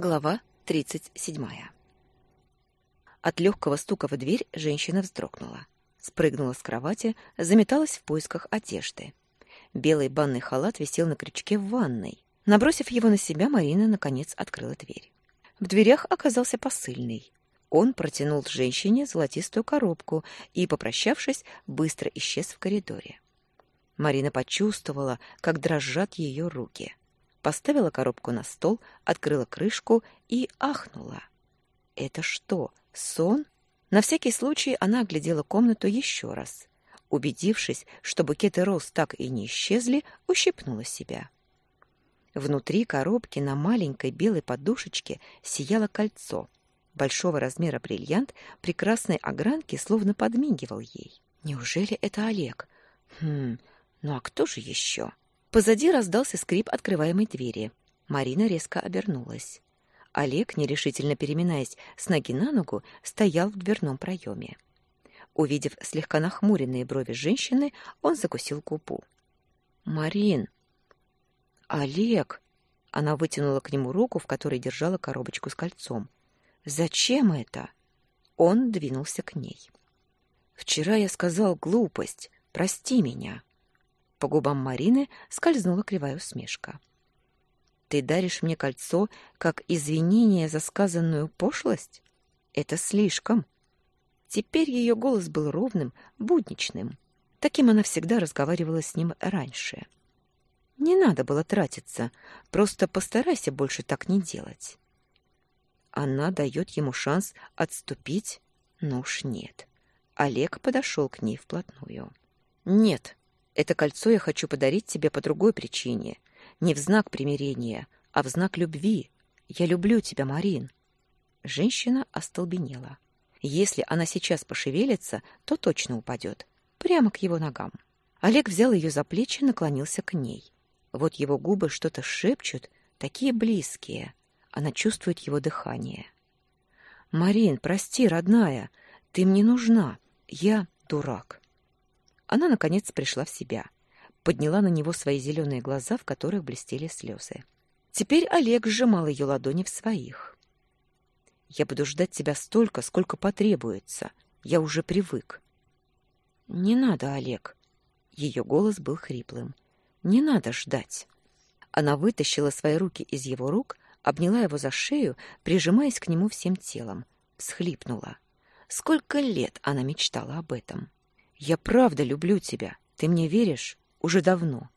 Глава 37. От легкого стука в дверь женщина вздрогнула. Спрыгнула с кровати, заметалась в поисках одежды. Белый банный халат висел на крючке в ванной. Набросив его на себя, Марина, наконец, открыла дверь. В дверях оказался посыльный. Он протянул женщине золотистую коробку и, попрощавшись, быстро исчез в коридоре. Марина почувствовала, как дрожат ее руки поставила коробку на стол, открыла крышку и ахнула. Это что, сон? На всякий случай она оглядела комнату еще раз. Убедившись, что букеты роз так и не исчезли, ущипнула себя. Внутри коробки на маленькой белой подушечке сияло кольцо. Большого размера бриллиант прекрасной огранки словно подмигивал ей. Неужели это Олег? Хм, ну а кто же еще? Позади раздался скрип открываемой двери. Марина резко обернулась. Олег, нерешительно переминаясь с ноги на ногу, стоял в дверном проеме. Увидев слегка нахмуренные брови женщины, он закусил губу. «Марин!» «Олег!» Она вытянула к нему руку, в которой держала коробочку с кольцом. «Зачем это?» Он двинулся к ней. «Вчера я сказал глупость. Прости меня». По губам Марины скользнула кривая усмешка. «Ты даришь мне кольцо как извинение за сказанную пошлость? Это слишком». Теперь ее голос был ровным, будничным. Таким она всегда разговаривала с ним раньше. Не надо было тратиться, просто постарайся больше так не делать. Она дает ему шанс отступить, но уж нет. Олег подошел к ней вплотную. «Нет, это кольцо я хочу подарить тебе по другой причине. Не в знак примирения, а в знак любви. Я люблю тебя, Марин. Женщина остолбенела. Если она сейчас пошевелится, то точно упадет. Прямо к его ногам. Олег взял ее за плечи и наклонился к ней. Вот его губы что-то шепчут, такие близкие. Она чувствует его дыхание. «Марин, прости, родная, ты мне нужна. Я дурак». Она, наконец, пришла в себя. Подняла на него свои зеленые глаза, в которых блестели слезы. Теперь Олег сжимал ее ладони в своих. «Я буду ждать тебя столько, сколько потребуется. Я уже привык». «Не надо, Олег». Ее голос был хриплым. «Не надо ждать». Она вытащила свои руки из его рук, обняла его за шею, прижимаясь к нему всем телом, всхлипнула. Сколько лет она мечтала об этом. Я правда люблю тебя. Ты мне веришь? Уже давно.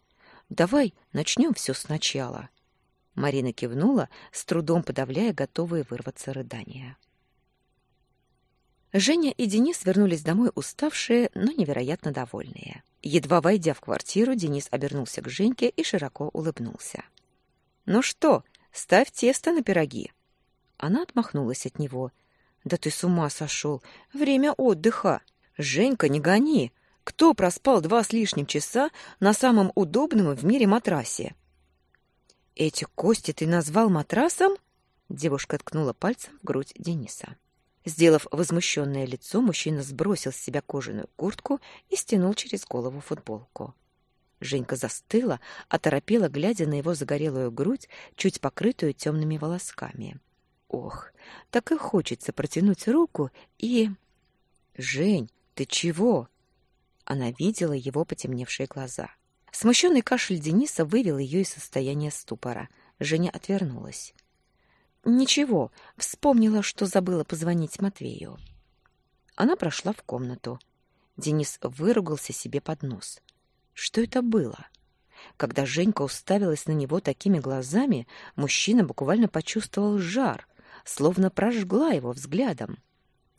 Давай начнем все сначала. Марина кивнула, с трудом подавляя готовые вырваться рыдания. Женя и Денис вернулись домой уставшие, но невероятно довольные. Едва войдя в квартиру, Денис обернулся к Женьке и широко улыбнулся. «Ну что, ставь тесто на пироги». Она отмахнулась от него. «Да ты с ума сошел! Время отдыха!» «Женька, не гони! Кто проспал два с лишним часа на самом удобном в мире матрасе?» «Эти кости ты назвал матрасом?» Девушка ткнула пальцем в грудь Дениса. Сделав возмущенное лицо, мужчина сбросил с себя кожаную куртку и стянул через голову футболку. Женька застыла, оторопела, глядя на его загорелую грудь, чуть покрытую темными волосками. Ох, так и хочется протянуть руку и... «Жень, «Ты чего?» Она видела его потемневшие глаза. Смущенный кашель Дениса вывел ее из состояния ступора. Женя отвернулась. «Ничего, вспомнила, что забыла позвонить Матвею». Она прошла в комнату. Денис выругался себе под нос. Что это было? Когда Женька уставилась на него такими глазами, мужчина буквально почувствовал жар, словно прожгла его взглядом.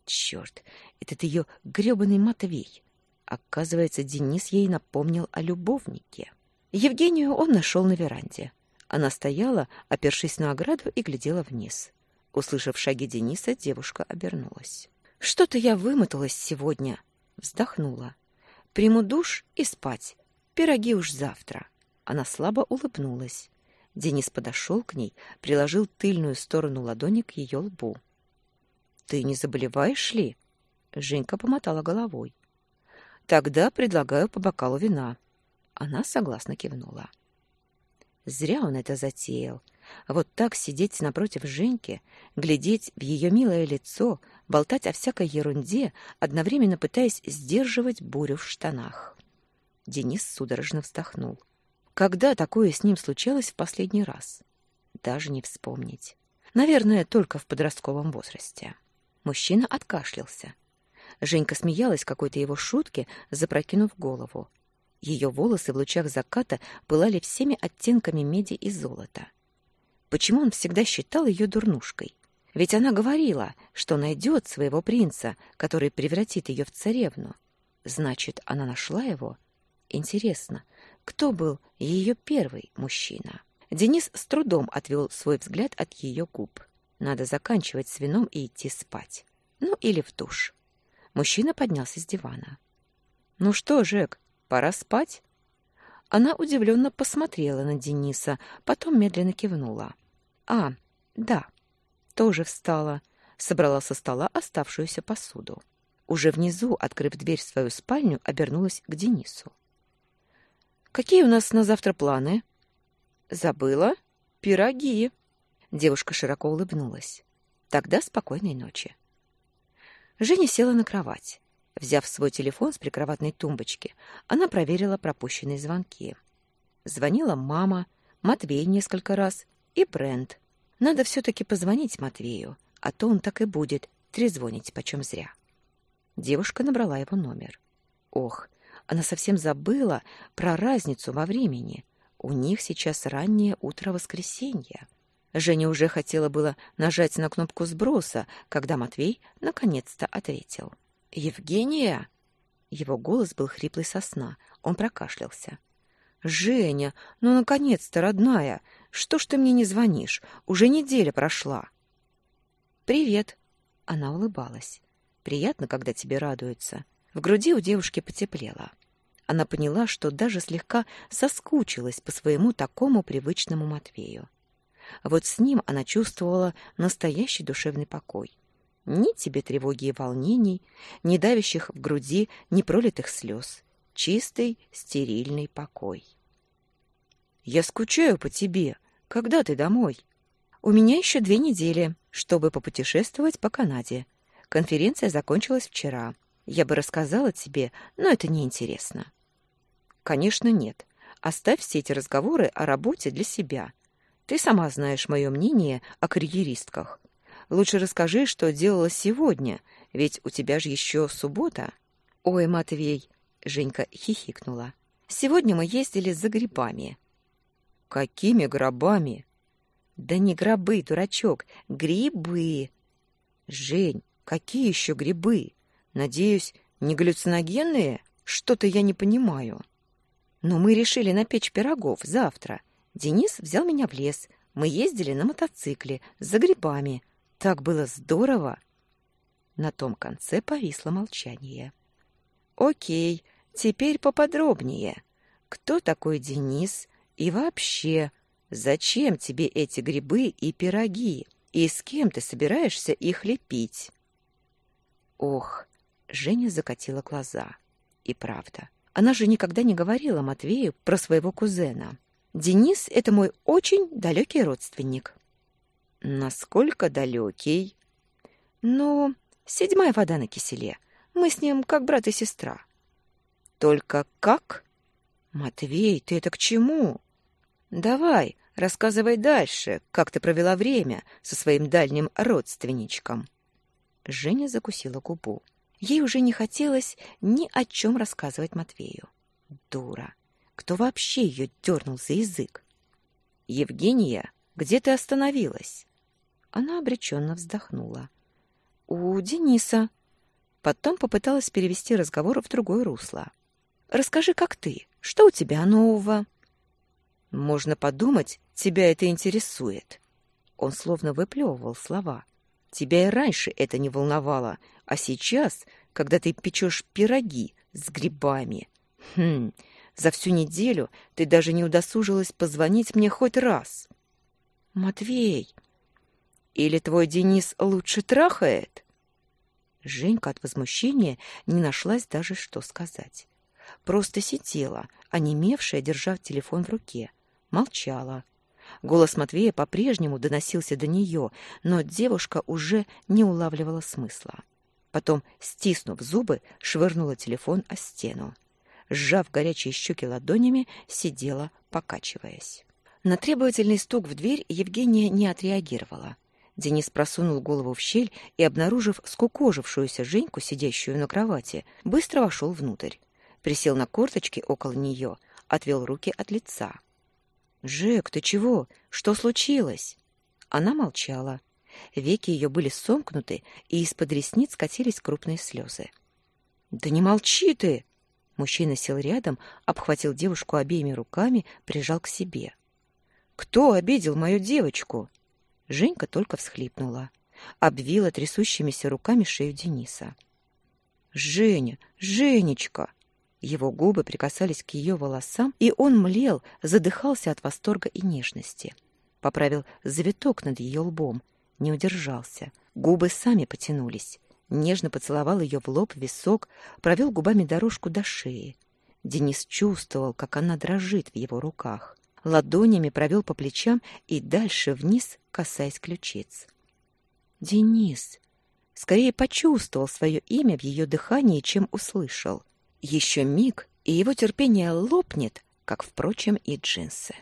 Черт, этот ее гребаный Матвей. Оказывается, Денис ей напомнил о любовнике. Евгению он нашел на веранде. Она стояла, опершись на ограду, и глядела вниз. Услышав шаги Дениса, девушка обернулась. «Что-то я вымоталась сегодня», — вздохнула. «Приму душ и спать. Пироги уж завтра». Она слабо улыбнулась. Денис подошел к ней, приложил тыльную сторону ладони к ее лбу. Ты не заболеваешь ли? Женька помотала головой. Тогда предлагаю по бокалу вина. Она согласно кивнула. Зря он это затеял. Вот так сидеть напротив Женьки, глядеть в ее милое лицо, болтать о всякой ерунде, одновременно пытаясь сдерживать бурю в штанах. Денис судорожно вздохнул. Когда такое с ним случалось в последний раз? Даже не вспомнить. Наверное, только в подростковом возрасте. Мужчина откашлялся. Женька смеялась какой-то его шутке, запрокинув голову. Ее волосы в лучах заката пылали всеми оттенками меди и золота. Почему он всегда считал ее дурнушкой? Ведь она говорила, что найдет своего принца, который превратит ее в царевну. Значит, она нашла его? Интересно, кто был ее первый мужчина? Денис с трудом отвел свой взгляд от ее губ. Надо заканчивать с вином и идти спать. Ну, или в душ. Мужчина поднялся с дивана. «Ну что, Жек, пора спать?» Она удивленно посмотрела на Дениса, потом медленно кивнула. «А, да, тоже встала», собрала со стола оставшуюся посуду. Уже внизу, открыв дверь в свою спальню, обернулась к Денису. «Какие у нас на завтра планы?» «Забыла? Пироги!» Девушка широко улыбнулась. «Тогда спокойной ночи». Женя села на кровать. Взяв свой телефон с прикроватной тумбочки, она проверила пропущенные звонки. Звонила мама, Матвей несколько раз и Брент. Надо все-таки позвонить Матвею, а то он так и будет трезвонить почем зря. Девушка набрала его номер. Ох, она совсем забыла про разницу во времени. У них сейчас раннее утро воскресенья. Женя уже хотела было нажать на кнопку сброса, когда Матвей наконец-то ответил. «Евгения?» Его голос был хриплый со сна. Он прокашлялся. «Женя, ну, наконец-то, родная! Что ж ты мне не звонишь? Уже неделя прошла!» «Привет!» Она улыбалась. «Приятно, когда тебе радуются». В груди у девушки потеплело. Она поняла, что даже слегка соскучилась по своему такому привычному Матвею. Вот с ним она чувствовала настоящий душевный покой. Ни тебе тревоги и волнений, ни давящих в груди, ни пролитых слез. Чистый, стерильный покой. «Я скучаю по тебе. Когда ты домой?» «У меня еще две недели, чтобы попутешествовать по Канаде. Конференция закончилась вчера. Я бы рассказала тебе, но это неинтересно». «Конечно, нет. Оставь все эти разговоры о работе для себя. Ты сама знаешь мое мнение о карьеристках. Лучше расскажи, что делала сегодня, ведь у тебя же еще суббота. Ой, Матвей, Женька хихикнула. Сегодня мы ездили за грибами. Какими гробами? Да не гробы, дурачок, грибы. Жень, какие еще грибы? Надеюсь, не галлюциногенные? Что-то я не понимаю. Но мы решили напечь пирогов завтра. Денис взял меня в лес. Мы ездили на мотоцикле, за грибами. Так было здорово. На том конце повисло молчание. Окей, теперь поподробнее. Кто такой Денис? И вообще, зачем тебе эти грибы и пироги? И с кем ты собираешься их лепить? Ох, Женя закатила глаза. И правда, она же никогда не говорила Матвею про своего кузена. Денис — это мой очень далекий родственник. Насколько далекий? Ну, седьмая вода на киселе. Мы с ним как брат и сестра. Только как? Матвей, ты это к чему? Давай, рассказывай дальше, как ты провела время со своим дальним родственничком. Женя закусила губу. Ей уже не хотелось ни о чем рассказывать Матвею. Дура. Кто вообще ее дернул за язык? «Евгения, где ты остановилась?» Она обреченно вздохнула. «У Дениса». Потом попыталась перевести разговор в другое русло. «Расскажи, как ты? Что у тебя нового?» «Можно подумать, тебя это интересует». Он словно выплевывал слова. «Тебя и раньше это не волновало, а сейчас, когда ты печешь пироги с грибами... Хм, за всю неделю ты даже не удосужилась позвонить мне хоть раз. Матвей, или твой Денис лучше трахает? Женька от возмущения не нашлась даже что сказать. Просто сидела, онемевшая, держа телефон в руке. Молчала. Голос Матвея по-прежнему доносился до нее, но девушка уже не улавливала смысла. Потом, стиснув зубы, швырнула телефон о стену. Сжав горячие щеки ладонями, сидела, покачиваясь. На требовательный стук в дверь Евгения не отреагировала. Денис просунул голову в щель и, обнаружив скукожившуюся Женьку, сидящую на кровати, быстро вошел внутрь. Присел на корточки около нее, отвел руки от лица. «Жек, ты чего? Что случилось?» Она молчала. Веки ее были сомкнуты, и из-под ресниц катились крупные слезы. «Да не молчи ты!» Мужчина сел рядом, обхватил девушку обеими руками, прижал к себе. «Кто обидел мою девочку?» Женька только всхлипнула. Обвила трясущимися руками шею Дениса. «Женя! Женечка!» Его губы прикасались к ее волосам, и он млел, задыхался от восторга и нежности. Поправил завиток над ее лбом, не удержался. Губы сами потянулись. Нежно поцеловал ее в лоб, висок, провел губами дорожку до шеи. Денис чувствовал, как она дрожит в его руках. Ладонями провел по плечам и дальше вниз, касаясь ключиц. «Денис!» Скорее почувствовал свое имя в ее дыхании, чем услышал. Еще миг, и его терпение лопнет, как, впрочем, и джинсы.